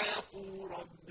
الَّذِينَ يَظُنُّونَ